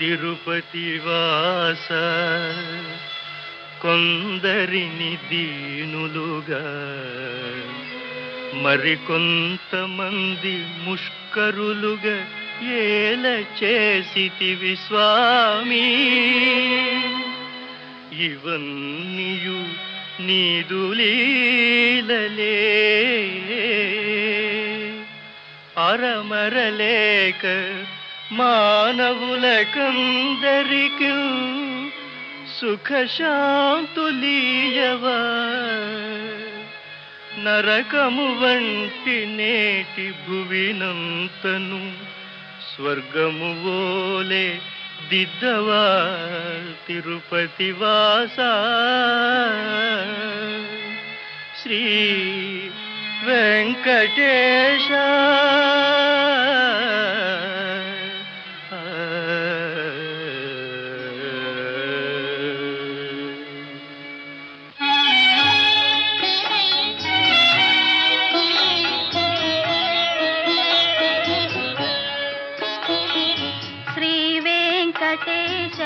తిరుపతి వాస కొందరిని దీనులుగా మరికొంతమంది ముష్కరులుగా ఏల చేసితివి స్వామి. ఇవన్నీయు నీదులీలలే. అరమరలేక మానవులకందరికి సుఖశాంతులీయవా? నరకము వంటి నేటి భువినంతను స్వర్గము ఓలే దిద్దవా? తిరుపతి వాస? శ్రీ వెంకటేశ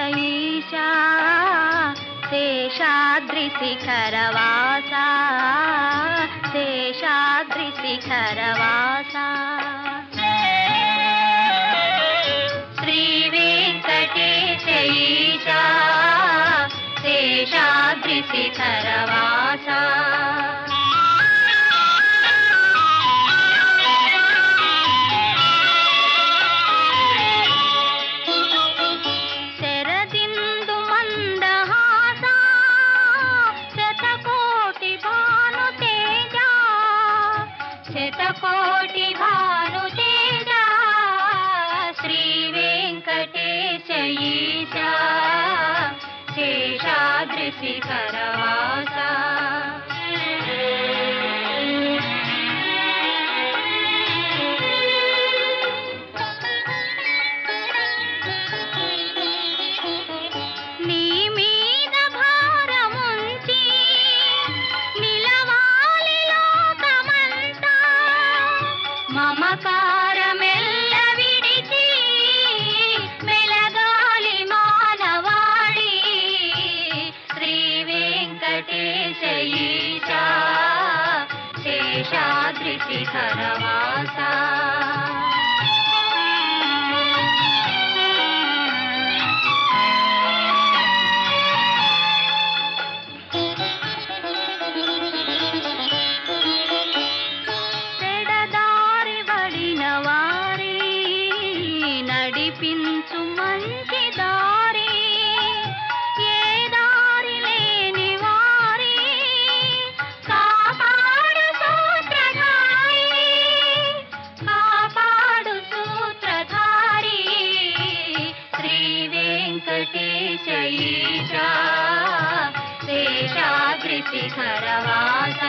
వెంకటేశ ఈశా శేషాద్రి శిఖరవాస శేషాద్రి శిఖరవాస శతకోటి భాను తేజ శ్రీ వెంకటేశ ఈశా శేషాద్రి శిఖరవాస మమకారమెల్ల విడిచి మెలగాలి మానవాళి. శ్రీ వెంకటేశ శేషాద్రి నడిపించు మంచి దారి ఏ దారి లేని వారి కాపాడు సూత్రధారి కాపాడు సూత్రధారి శ్రీ వెంకటేశ ఈశా శేషాద్రి శిఖరవాస